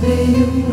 pie jūros.